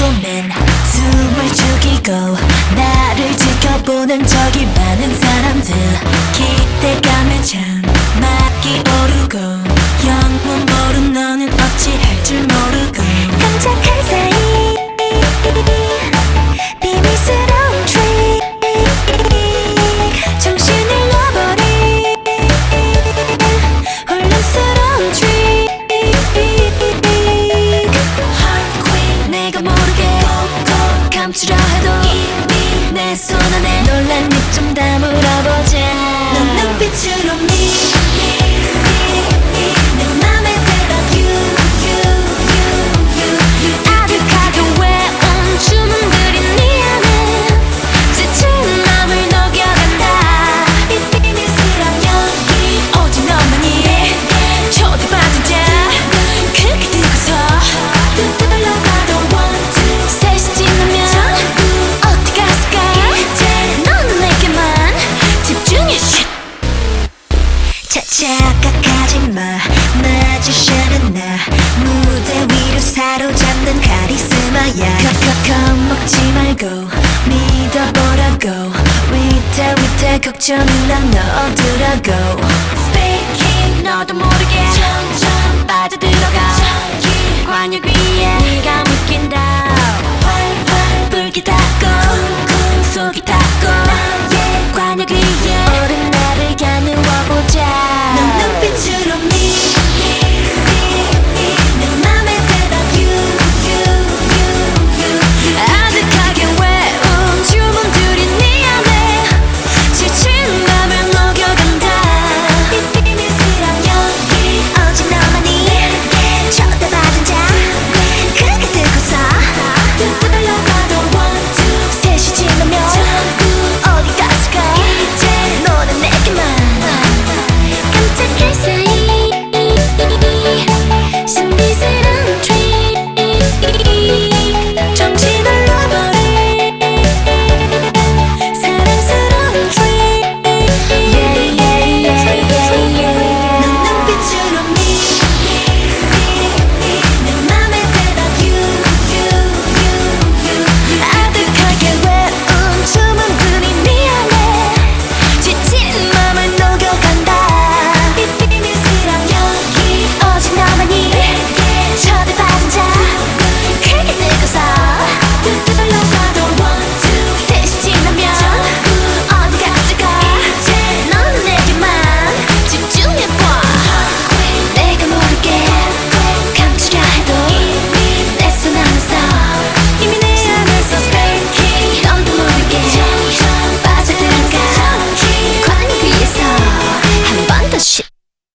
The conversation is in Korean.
손엔 숨을 죽이고 나를 지켜보는 저기 많은 사람들 기대감에 참 감추려 해도 이미 내 손 안에 놀란 입좀 다물어보자. 넌 눈빛으로 me 착각하지 마. 마주시는 나. 무대 위로 사로잡는 카리스마야. 컵컵컵 먹지 말고 믿어보라고. 위태 위태 걱정이 나 넣어두라고. Speaking 너도 모르게 점점 빠져들어가. 저기 관역 위에 네가 묶인다. 활활 불기 닦고 쿵쿵 속이 타